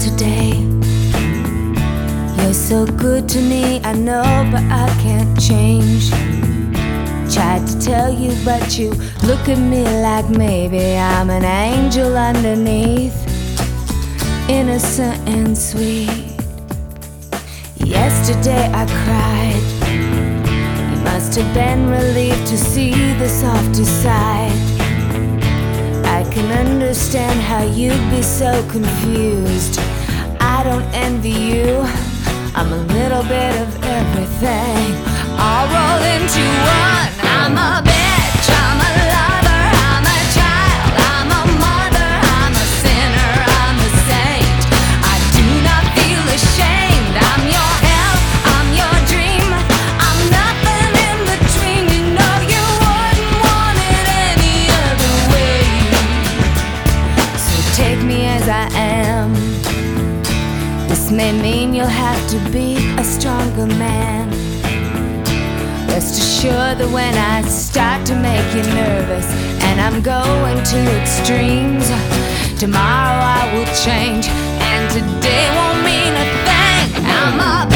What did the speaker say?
today. You're so good to me, I know, but I can't change. Tried to tell you, but you look at me like maybe I'm an angel underneath, innocent and sweet. Yesterday I cried. You must have been relieved to see the softer side. Can understand how you'd be so confused. I don't envy you. I'm a little bit of everything, all roll into one. I'm a This may mean you'll have to be a stronger man. Rest assured that when I start to make you nervous and I'm going to extremes, tomorrow I will change and today won't mean a thing. I'm up.